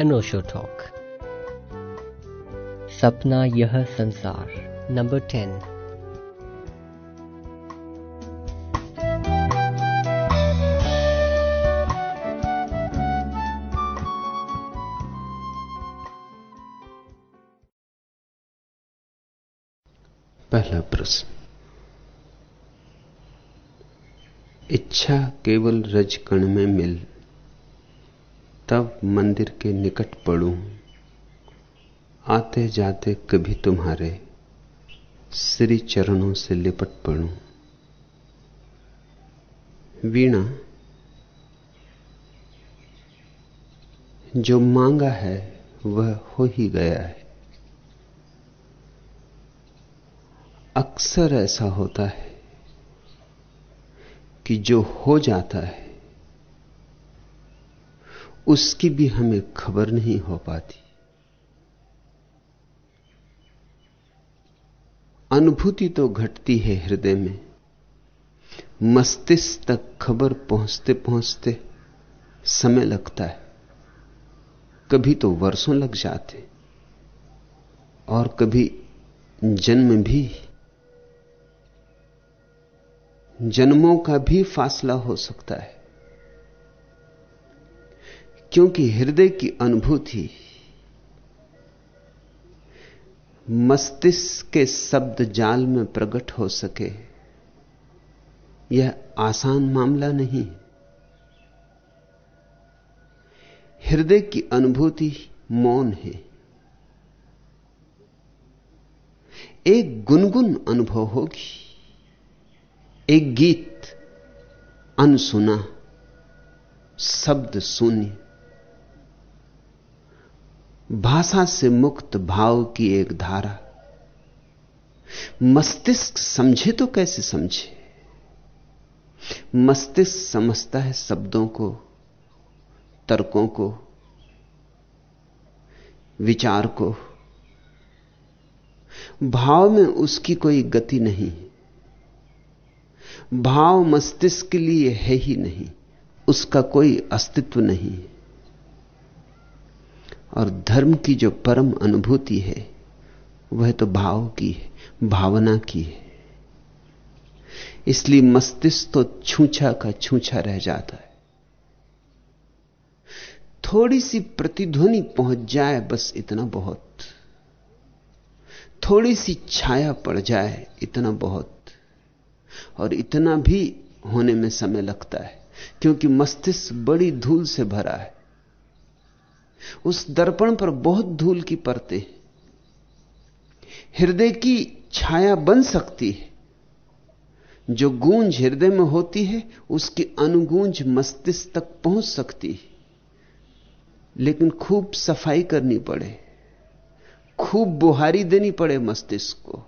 अनोशो talk सपना यह संसार नंबर टेन पहला प्रश्न। इच्छा केवल रजकण में मिल तब मंदिर के निकट पड़ू। आते जाते कभी तुम्हारे श्री चरणों से लिपट पड़ू। वीणा, जो मांगा है वह हो ही गया है। अक्सर ऐसा होता है कि जो हो जाता है उसकी भी हमें खबर नहीं हो पाती। अनुभूति तो घटती है हृदय में। मस्तिष्क तक खबर पहुँचते पहुँचते समय लगता है। कभी तो वर्षों लग जाते और कभी जन्म भी। जन्मों का भी फासला हो सकता है। क्योंकि हृदय की अनुभूति मस्तिष्क के शब्द जाल में प्रकट हो सके, यह आसान मामला नहीं। हृदय की अनुभूति मौन है। एक गुनगुन अनुभव होगी, एक गीत अनसुना, शब्द शून्य। भाषा से मुक्त भाव की एक धारा। मस्तिष्क समझे तो कैसे समझे? मस्तिष्क समझता है शब्दों को, तर्कों को, विचार को। भाव में उसकी कोई गति नहीं। भाव मस्तिष्क के लिए है ही नहीं, उसका कोई अस्तित्व नहीं। और धर्म की जो परम अनुभूति है, वह तो भाव की है, भावना की है। इसलिए मस्तिष्क तो छूछा का छूछा रह जाता है। थोड़ी सी प्रतिध्वनि पहुँच जाए बस इतना बहुत। थोड़ी सी छाया पड़ जाए इतना बहुत। और इतना भी होने में समय लगता है, क्योंकि मस्तिष्क बड़ी धूल से भरा है। उस दर्पण पर बहुत धूल की परतें हृदय की छाया बन सकती है। जो गूंज हृदय में होती है, उसकी अनुगूंज मस्तिष्क तक पहुँच सकती है। लेकिन खूब सफ़ाई करनी पड़े। खूब बुहारी देनी पड़े मस्तिष्क को।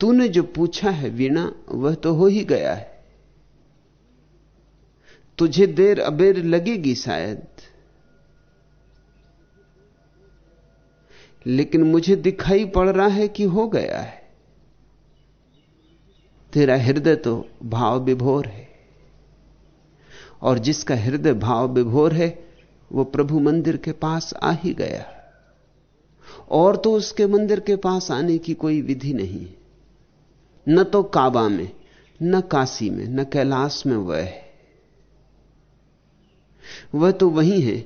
तूने जो पूछा है वीणा, वह तो हो ही गया है। तुझे देर अबेर लगेगी शायद। लेकिन मुझे दिखाई पड़ रहा है कि हो गया है। तेरा हृदय तो भाव विभोर है। और जिसका हृदय भाव विभोर है, वो प्रभु मंदिर के पास आ ही गया। और तो उसके मंदिर के पास आने की कोई विधि नहीं न तो काबा में, न काशी में, न कैलाश में वह है। वह तो वही है,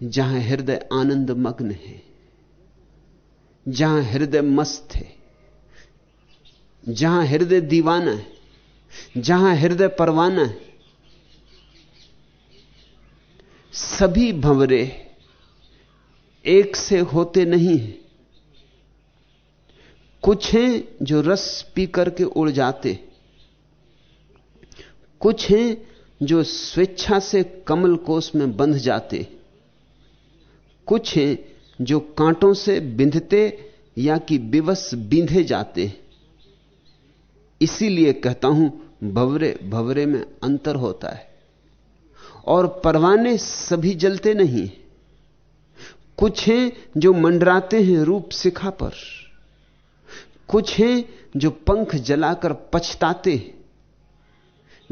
जहाँ हृदय आनंद मग्न है, जहाँ हृदय मस्त है, जहाँ हृदय दीवाना है, जहाँ हृदय परवाना है। सभी भंवरे एक से होते नहीं हैं। कुछ हैं जो रस पी करके उड़ जाते कुछ हैं जो स्वेच्छा से कमल कोष में बंध जाते, कुछ हैं जो कांटों से बिंधते या कि विवश बींधे जाते। इसीलिए कहता हूँ, भवरे भवरे में अंतर होता है। और परवाने सभी जलते नहीं। कुछ हैं जो मंडराते हैं रूप शिखा पर। कुछ हैं जो पंख जलाकर पछताते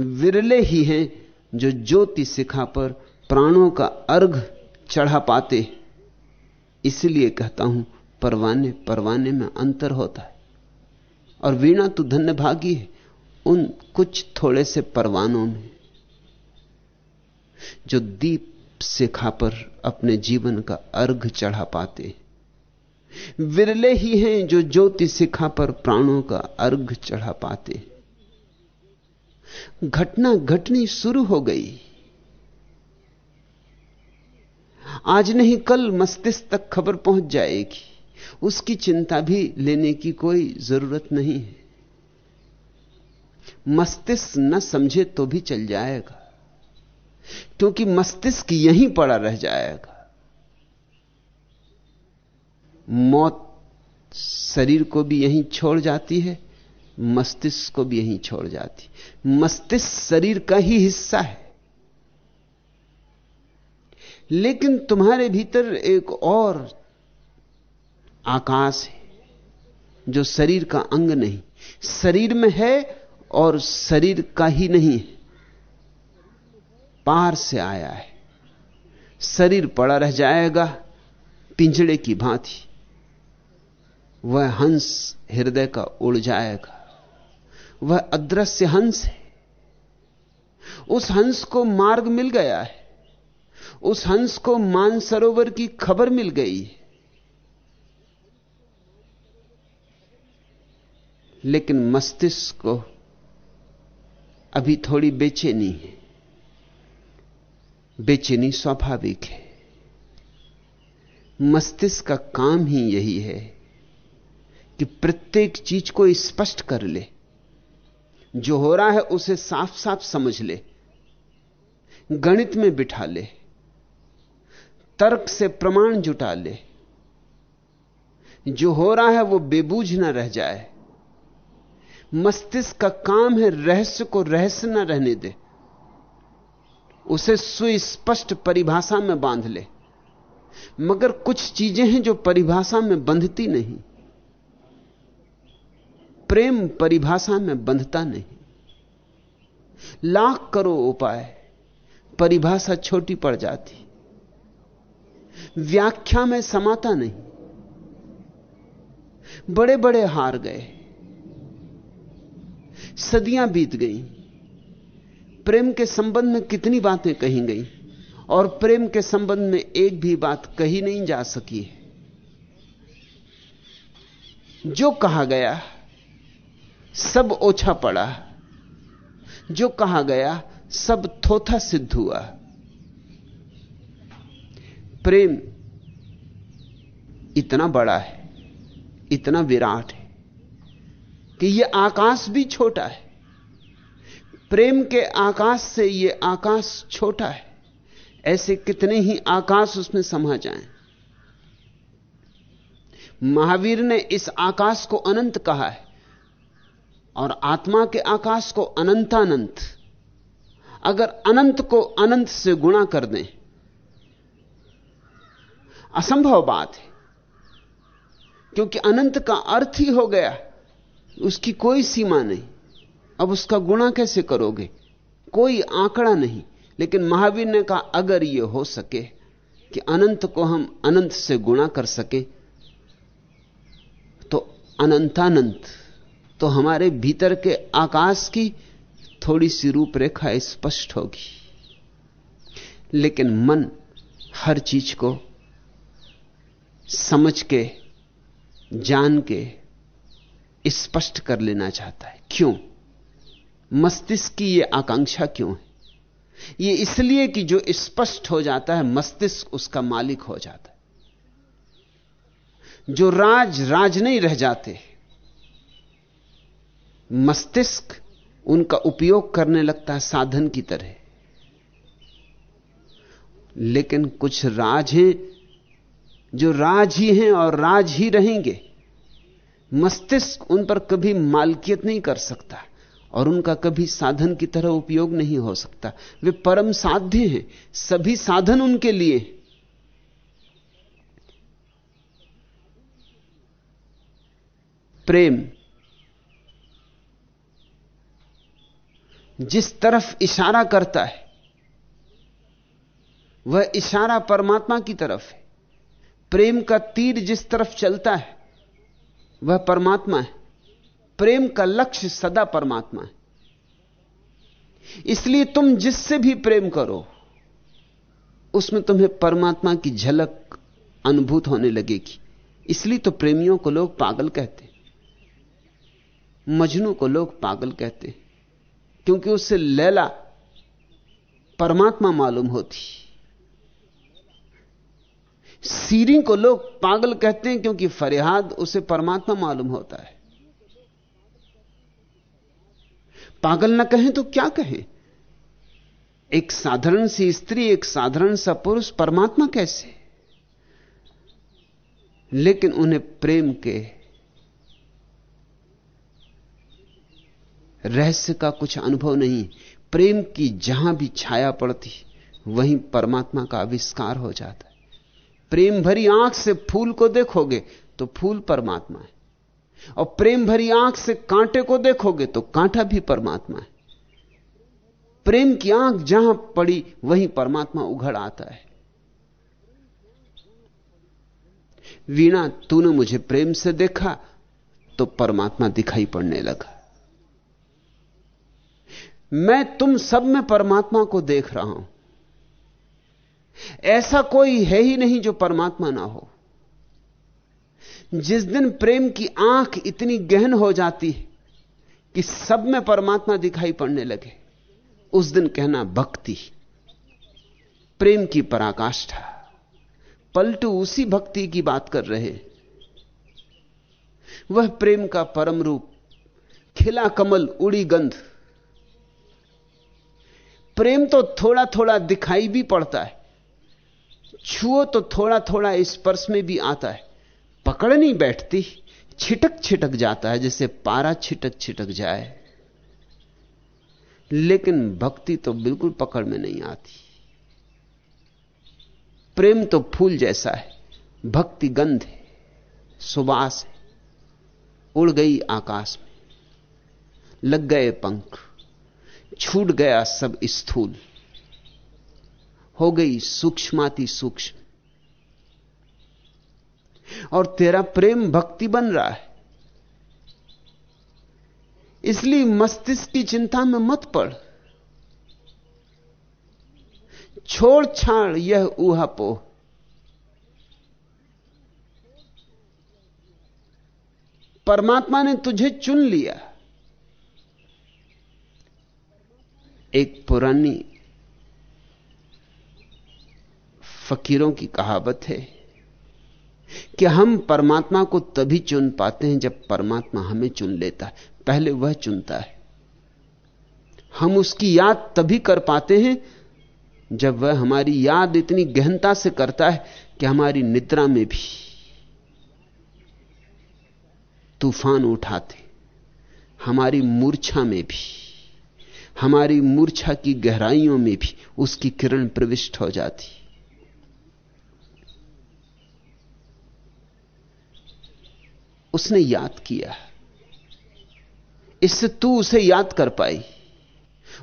विरले ही हैं जो ज्योति शिखा पर प्राणों का अर्घ चढ़ा पाते इसलिए कहता हूँ, परवाने परवाने में अंतर होता है। और वीणा तो धन्य भागी है उन कुछ थोड़े से परवानों में। जो दीप शिखा पर अपने जीवन का अर्घ चढ़ा पाते विरले ही हैं जो ज्योति शिखा पर प्राणों का अर्घ चढ़ा पाते घटना घटनी शुरू हो गई। आज नहीं, कल मस्तिष्क तक खबर पहुँच जाएगी। उसकी चिंता भी लेने की कोई ज़रूरत नहीं है। मस्तिष्क न समझे तो भी चल जाएगा, क्योंकि मस्तिष्क यहीं पड़ा रह जाएगा। मौत शरीर को भी यहीं छोड़ जाती है। मस्तिष्क को भी यहीं छोड़ जाती। मस्तिष्क शरीर का ही हिस्सा है। लेकिन तुम्हारे भीतर एक और आकाश है, जो शरीर का अंग नहीं। शरीर में है और शरीर का ही नहीं है। पार से आया है। शरीर पड़ा रह जाएगा, पिंजड़े की भांति। वह हंस हृदय का उड़ जाएगा। वह अदृश्य हंस है। उस हंस को मार्ग मिल गया है। उस हंस को मानसरोवर की खबर मिल गई है। लेकिन मस्तिष्क को अभी थोड़ी बेचैनी है। बेचैनी स्वाभाविक है। मस्तिष्क का काम ही यही है कि प्रत्येक चीज़ को स्पष्ट कर ले। जो हो रहा है उसे साफ़ साफ़ समझ ले, गणित में बिठा ले, तर्क से प्रमाण जुटा ले। जो हो रहा है वो बेबूझ ना रह जाए, मस्तिष्क का काम है रहस्य को रहस्य न रहने दे, उसे सुस्पष्ट परिभाषा में बाँध ले। मगर कुछ चीज़ें हैं जो परिभाषा में बंधती नहीं। प्रेम परिभाषा में बंधता नहीं। लाख करो उपाय, परिभाषा छोटी पड़ जाती। व्याख्या में समाता नहीं। बड़े बड़े हार गए। सदियाँ बीत गईं। प्रेम के संबंध में कितनी बातें कही गई, और प्रेम के संबंध में एक भी बात कही नहीं जा सकी है। जो कहा गया सब ओछा पड़ा। जो कहा गया, सब थोथा सिद्ध हुआ। प्रेम इतना बड़ा है, इतना विराट है, कि यह आकाश भी छोटा है। प्रेम के आकाश से यह आकाश छोटा है। ऐसे कितने ही आकाश उसमें समा जाएँ। महावीर ने इस आकाश को अनंत कहा है। और आत्मा के आकाश को अनंतानंत, अगर अनंत को अनंत से गुणा कर दें, असंभव बात है। क्योंकि अनंत का अर्थ ही हो गया, उसकी कोई सीमा नहीं। अब उसका गुणा कैसे करोगे? कोई आंकड़ा नहीं। लेकिन महावीर ने कहा, अगर यह हो सके कि अनंत को हम अनंत से गुणा कर सके तो अनंतानंत तो हमारे भीतर के आकाश की थोड़ी सी रूपरेखा स्पष्ट होगी। लेकिन मन हर चीज़ को समझ के, जान के स्पष्ट कर लेना चाहता है। क्यों? मस्तिष्क की यह आकांक्षा क्यों है? यह इसलिए कि जो स्पष्ट हो जाता है, मस्तिष्क उसका मालिक हो जाता है। जो राज राज नहीं रह जाते मस्तिष्क उनका उपयोग करने लगता है, साधन की तरह। लेकिन कुछ राज हैं, जो राज ही हैं और राज ही रहेंगे। मस्तिष्क उन पर कभी मालकियत नहीं कर सकता और उनका कभी साधन की तरह उपयोग नहीं हो सकता। वे परम साध्य हैं, सभी साधन उनके लिए प्रेम जिस तरफ़ इशारा करता है, वह इशारा परमात्मा की तरफ़ है। प्रेम का तीर जिस तरफ़ चलता है, वह परमात्मा है। प्रेम का लक्ष्य सदा परमात्मा है। इसलिए तुम जिससे भी प्रेम करो, उसमें तुम्हें परमात्मा की झलक अनुभूत होने लगेगी। इसलिए तो प्रेमियों को लोग पागल कहते मजनू को लोग पागल कहते क्योंकि उससे लैला परमात्मा मालूम होती। सीरी को लोग पागल कहते हैं क्योंकि फरियाद उसे परमात्मा मालूम होता है। पागल ना कहें तो क्या कहें? एक साधारण सी स्त्री, एक साधारण सा पुरुष परमात्मा कैसे? लेकिन उन्हें प्रेम के रहस्य का कुछ अनुभव नहीं, प्रेम की जहाँ भी छाया पड़ती, वहीं परमात्मा का आविष्कार हो जाता है। प्रेम भरी आँख से फूल को देखोगे तो फूल परमात्मा है। और प्रेम भरी आँख से कांटे को देखोगे तो कांटा भी परमात्मा है। प्रेम की आँख जहाँ पड़ी, वहीं परमात्मा उघड़ आता है। वीणा, तूने मुझे प्रेम से देखा तो परमात्मा दिखाई पड़ने लगा। मैं तुम सब में परमात्मा को देख रहा हूँ। ऐसा कोई है ही नहीं जो परमात्मा ना हो। जिस दिन प्रेम की आँख इतनी गहन हो जाती है कि सब में परमात्मा दिखाई पड़ने लगे, उस दिन कहना भक्ति। प्रेम की पराकाष्ठा। पलटू उसी भक्ति की बात कर रहे वह प्रेम का परम रूप, खिला कमल उड़ी गंध। प्रेम तो थोड़ा थोड़ा दिखाई भी पड़ता है। छुओ तो थोड़ा थोड़ा स्पर्श में भी आता है। पकड़ नहीं बैठती छिटक छिटक जाता है, जैसे पारा छिटक छिटक जाए। लेकिन भक्ति तो बिल्कुल पकड़ में नहीं आती। प्रेम तो फूल जैसा है, भक्ति गंध है सुबास है, उड़ गई आकाश में, लग गए पंख। छूट गया सब स्थूल। हो गई सूक्ष्माति सूक्ष्म। और तेरा प्रेम भक्ति बन रहा है। इसलिए मस्तिष्क की चिंता में मत पड़। छोड़ छाड़ यह ऊहापो परमात्मा ने तुझे चुन लिया। एक पुरानी फकीरों की कहावत है कि हम परमात्मा को तभी चुन पाते हैं जब परमात्मा हमें चुन लेता है, पहले वह चुनता है। हम उसकी याद तभी कर पाते हैं जब वह हमारी याद इतनी गहनता से करता है कि हमारी निद्रा में भी तूफ़ान उठाते, हमारी मूर्छा में भी। हमारी मूर्छा की गहराइयों में भी उसकी किरण प्रविष्ट हो जाती। उसने याद किया। इससे तू उसे याद कर पाई।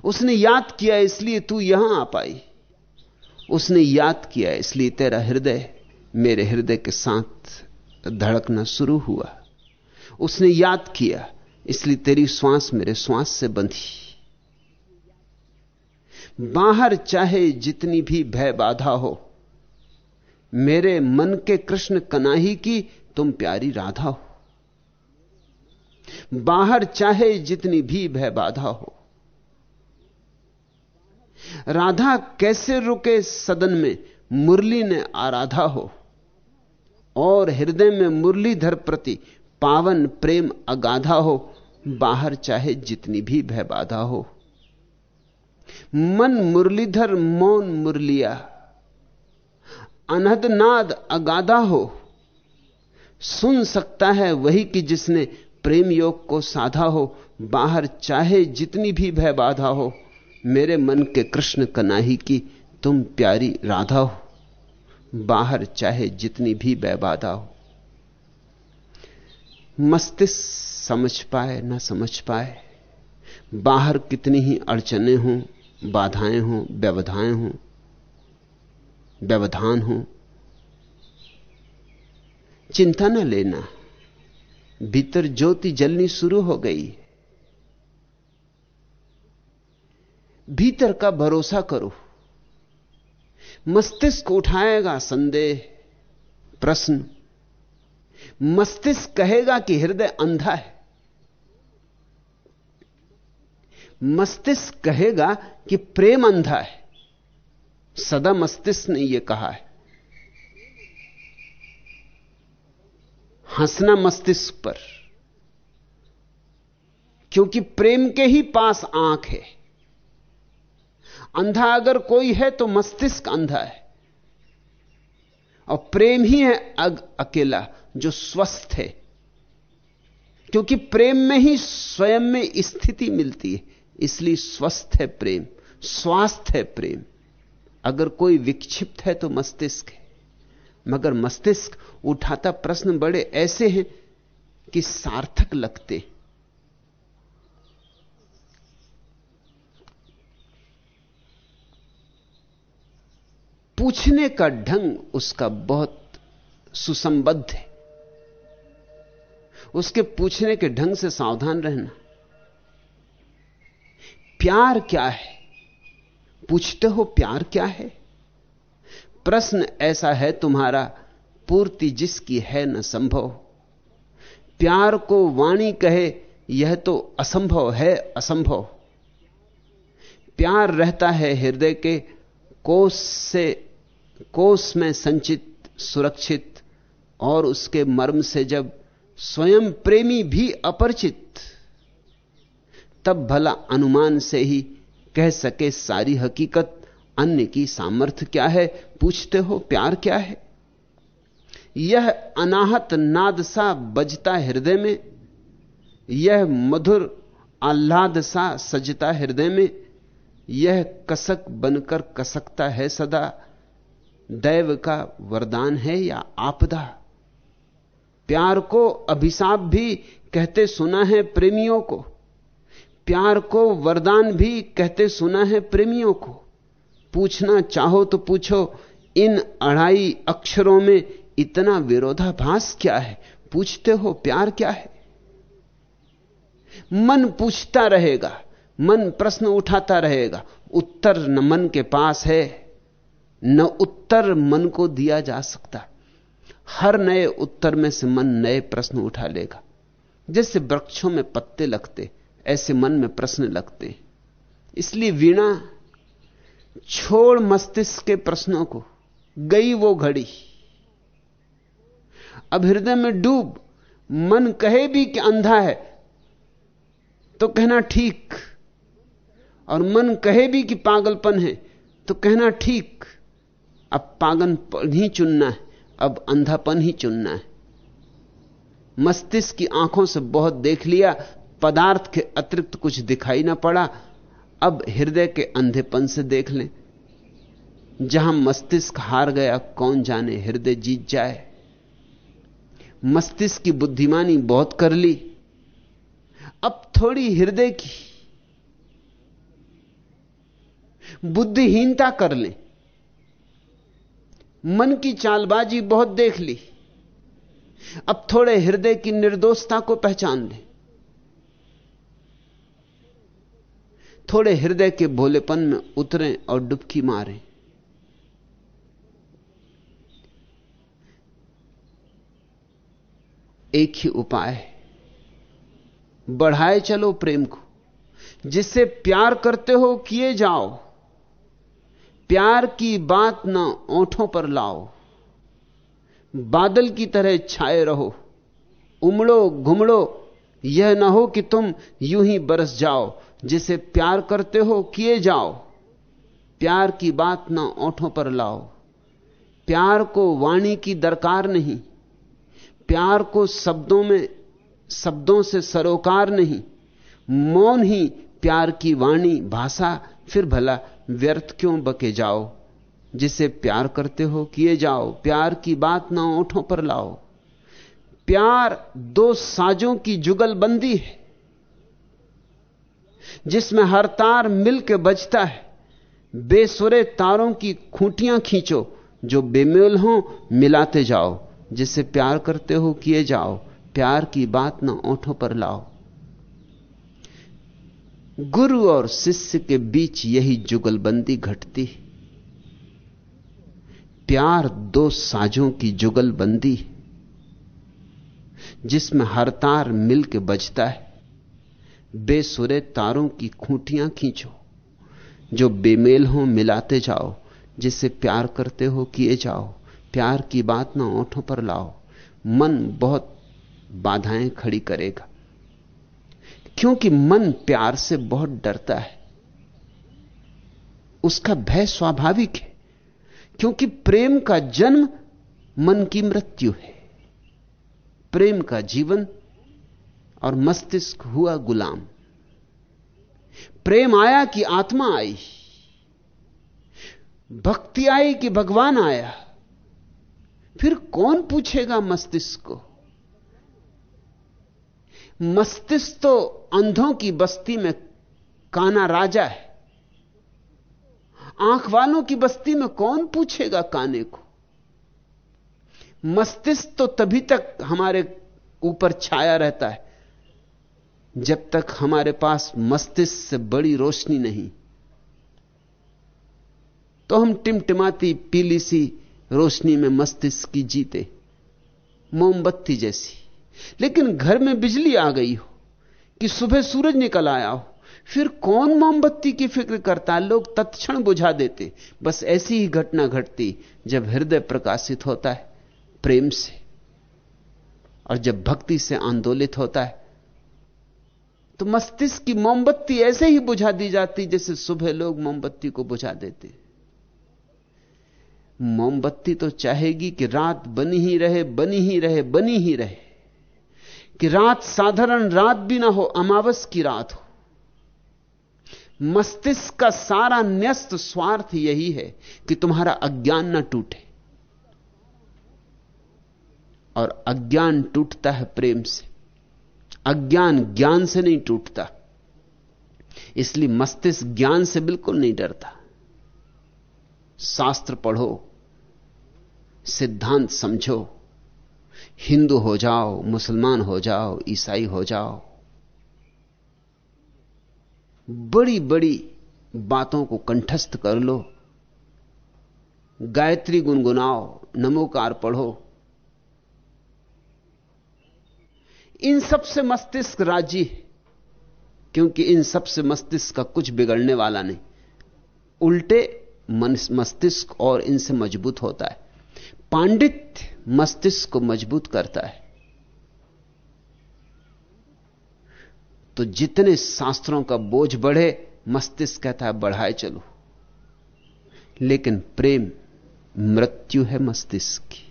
उसने याद किया, इसलिए तू यहाँ आ पाई। उसने याद किया, इसलिए तेरा हृदय मेरे हृदय के साथ धड़कना शुरू हुआ। उसने याद किया, इसलिए तेरी श्वास मेरे श्वास से बंधी। बाहर चाहे जितनी भी भय बाधा हो, मेरे मन के कृष्ण कनाही की तुम प्यारी राधा हो। बाहर चाहे जितनी भी भय बाधा हो, राधा कैसे रुके सदन में, मुरली ने आराधा हो, और हृदय में मुरलीधर प्रति पावन प्रेम अगाधा हो, बाहर चाहे जितनी भी भय बाधा हो। मन मुरलीधर, मौन मुरलिया। अनहद नाद अगाधा हो। सुन सकता है वही कि जिसने प्रेम योग को साधा हो, बाहर चाहे जितनी भी भय बाधा हो, मेरे मन के कृष्ण कनाही की तुम प्यारी राधा हो, बाहर चाहे जितनी भी भय बाधा हो। मस्तिष्क समझ पाए, ना समझ पाए, बाहर कितनी ही अड़चने हों बाधाएँ हों, व्यवधाएँ हों, व्यवधान हो। चिंता न लेना, भीतर ज्योति जलनी शुरू हो गई। भीतर का भरोसा करो। मस्तिष्क उठाएगा संदेह, प्रश्न। मस्तिष्क कहेगा कि हृदय अंधा है। मस्तिष्क कहेगा कि प्रेम अंधा है। सदा मस्तिष्क ने यह कहा है। हंसना मस्तिष्क पर। क्योंकि प्रेम के ही पास आँख है। अंधा अगर कोई है तो मस्तिष्क अंधा है। और प्रेम ही है अग अकेला, जो स्वस्थ है। क्योंकि प्रेम में ही स्वयं में स्थिति मिलती है। इसलिए स्वस्थ है प्रेम, स्वास्थ्य है प्रेम। अगर कोई विक्षिप्त है तो मस्तिष्क है। मगर मस्तिष्क उठाता प्रश्न बड़े ऐसे हैं कि सार्थक लगते पूछने का ढंग उसका बहुत सुसंबद्ध है। उसके पूछने के ढंग से सावधान रहना। प्यार क्या है? पूछते हो प्यार क्या है? प्रश्न ऐसा है तुम्हारा, पूर्ति जिसकी है न संभव। प्यार को वाणी कहे, यह तो असंभव है असंभव। प्यार रहता है हृदय के कोष से, कोष में संचित, सुरक्षित, और उसके मर्म से जब स्वयं प्रेमी भी अपरिचित तब भला अनुमान से ही कह सके सारी हकीकत। अन्य की सामर्थ्य क्या है? पूछते हो, प्यार क्या है? यह अनाहत नाद सा बजता हृदय में, यह मधुर आह्लाद सा सजता हृदय में, यह कसक बनकर कसकता है सदा, दैव का वरदान है या आपदा? प्यार को अभिशाप भी कहते सुना है प्रेमियों को। प्यार को वरदान भी कहते सुना है प्रेमियों को। पूछना चाहो तो पूछो, इन अढ़ाई अक्षरों में इतना विरोधाभास क्या है? पूछते हो प्यार क्या है? मन पूछता रहेगा, मन प्रश्न उठाता रहेगा, उत्तर न मन के पास है, न उत्तर मन को दिया जा सकता। हर नए उत्तर में से मन नए प्रश्न उठा लेगा। जैसे वृक्षों में पत्ते लगते ऐसे मन में प्रश्न लगते। इसलिए वीणा छोड़ मस्तिष्क के प्रश्नों को, गई वो घड़ी। अब हृदय में डूब, मन कहे भी कि अंधा है तो कहना ठीक। और मन कहे भी कि पागलपन है तो कहना ठीक। अब पागलपन ही चुनना है, अब अंधापन ही चुनना है। मस्तिष्क की आँखों से बहुत देख लिया पदार्थ के अतिरिक्त कुछ दिखाई ना पड़ा, अब हृदय के अंधेपन से देख लें। जहाँ मस्तिष्क हार गया, कौन जाने हृदय जीत जाए। मस्तिष्क की बुद्धिमानी बहुत कर ली। अब थोड़ी हृदय की बुद्धिहीनता कर ले। मन की चालबाजी बहुत देख ली। अब थोड़े हृदय की निर्दोषता को पहचान ले। थोड़े हृदय के भोलेपन में उतरें और डुबकी मारें। एक ही उपाय बढ़ाए चलो प्रेम को। जिससे प्यार करते हो, किए जाओ। प्यार की बात ना ओंठों पर लाओ। बादल की तरह छाए रहो। उमड़ो, घुमड़ो। यह ना हो कि तुम यूँ ही बरस जाओ। जिसे प्यार करते हो, किए जाओ। प्यार की बात ना ओंठों पर लाओ। प्यार को वाणी की दरकार नहीं। प्यार को शब्दों में, शब्दों से सरोकार नहीं। मौन ही प्यार की वाणी, भाषा, फिर भला व्यर्थ क्यों बके जाओ? जिसे प्यार करते हो, किए जाओ। प्यार की बात ना ओंठों पर लाओ। प्यार दो साजों की जुगलबंदी है। जिसमें हर तार मिल के बजता है। बेसुरे तारों की खूंटियाँ खींचो, जो बेमेल हो, मिलाते जाओ। जिसे प्यार करते हो, किए जाओ। प्यार की बात ना ओंठों पर लाओ। गुरु और शिष्य के बीच यही जुगलबंदी घटती प्यार दो साजों की जुगलबंदी जिसमें हर तार मिल के बजता है। बेसुरे तारों की खूंटियाँ खींचो, जो बेमेल हो मिलाते जाओ जिसे प्यार करते हो किए जाओ, प्यार की बात ना ओंठों पर लाओ, मन बहुत बाधाएँ खड़ी करेगा। क्योंकि मन प्यार से बहुत डरता है, उसका भय स्वाभाविक है, क्योंकि प्रेम का जन्म मन की मृत्यु है, प्रेम का जीवन और मस्तिष्क हुआ गुलाम। प्रेम आया कि आत्मा आई। भक्ति आई कि भगवान आया। फिर कौन पूछेगा मस्तिष्क को? मस्तिष्क तो अंधों की बस्ती में काना राजा है। आँख वालों की बस्ती में कौन पूछेगा काने को? मस्तिष्क तो तभी तक हमारे ऊपर छाया रहता है। जब तक हमारे पास मस्तिष्क से बड़ी रोशनी नहीं तो हम टिमटिमाती पीली सी रोशनी में मस्तिष्क की जीते, मोमबत्ती जैसी। लेकिन घर में बिजली आ गई हो, कि सुबह सूरज निकल आया हो, फिर कौन मोमबत्ती की फ़िक्र करता? लोग तत्क्षण बुझा देते। बस ऐसी ही घटना घटती, जब हृदय प्रकाशित होता है, प्रेम से, और जब भक्ति से आंदोलित होता है तो मस्तिष्क की मोमबत्ती ऐसे ही बुझा दी जाती जैसे सुबह लोग मोमबत्ती को बुझा देते मोमबत्ती तो चाहेगी कि रात बनी ही रहे, बनी ही रहे, बनी ही रहे। कि रात साधारण रात भी ना हो, अमावस की रात हो। मस्तिष्क का सारा न्यस्त स्वार्थ यही है कि तुम्हारा अज्ञान ना टूटे। और अज्ञान टूटता है प्रेम से। अज्ञान ज्ञान से नहीं टूटता। इसलिए मस्तिष्क ज्ञान से बिल्कुल नहीं डरता। शास्त्र पढ़ो, सिद्धांत समझो, हिंदू हो जाओ, मुसलमान हो जाओ, ईसाई हो जाओ। बड़ी बड़ी बातों को कंठस्थ कर लो। गायत्री गुनगुनाओ, नमोकार पढ़ो। इन सबसे मस्तिष्क राज़ी है, क्योंकि इन सबसे मस्तिष्क का कुछ बिगड़ने वाला नहीं। उल्टे मस्तिष्क और इनसे मज़बूत होता है। पांडित्य मस्तिष्क को मज़बूत करता है। तो जितने शास्त्रों का बोझ बढ़े, मस्तिष्क कहता है, बढ़ाए चलो। लेकिन प्रेम, मृत्यु है मस्तिष्क की।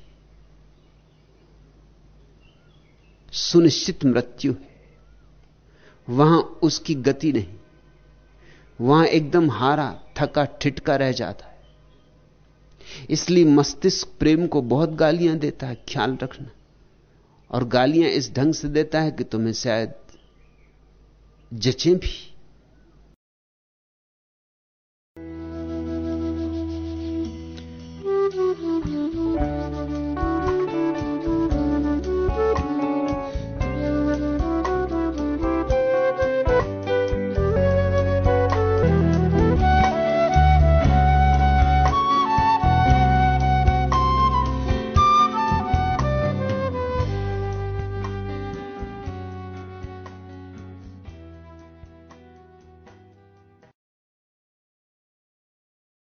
सुनिश्चित मृत्यु है। वहाँ उसकी गति नहीं। वहाँ एकदम हारा, थका ठिटका रह जाता है। इसलिए मस्तिष्क प्रेम को बहुत गालियाँ देता है, ख्याल रखना। और गालियाँ इस ढंग से देता है कि तुम्हें शायद जचें भी।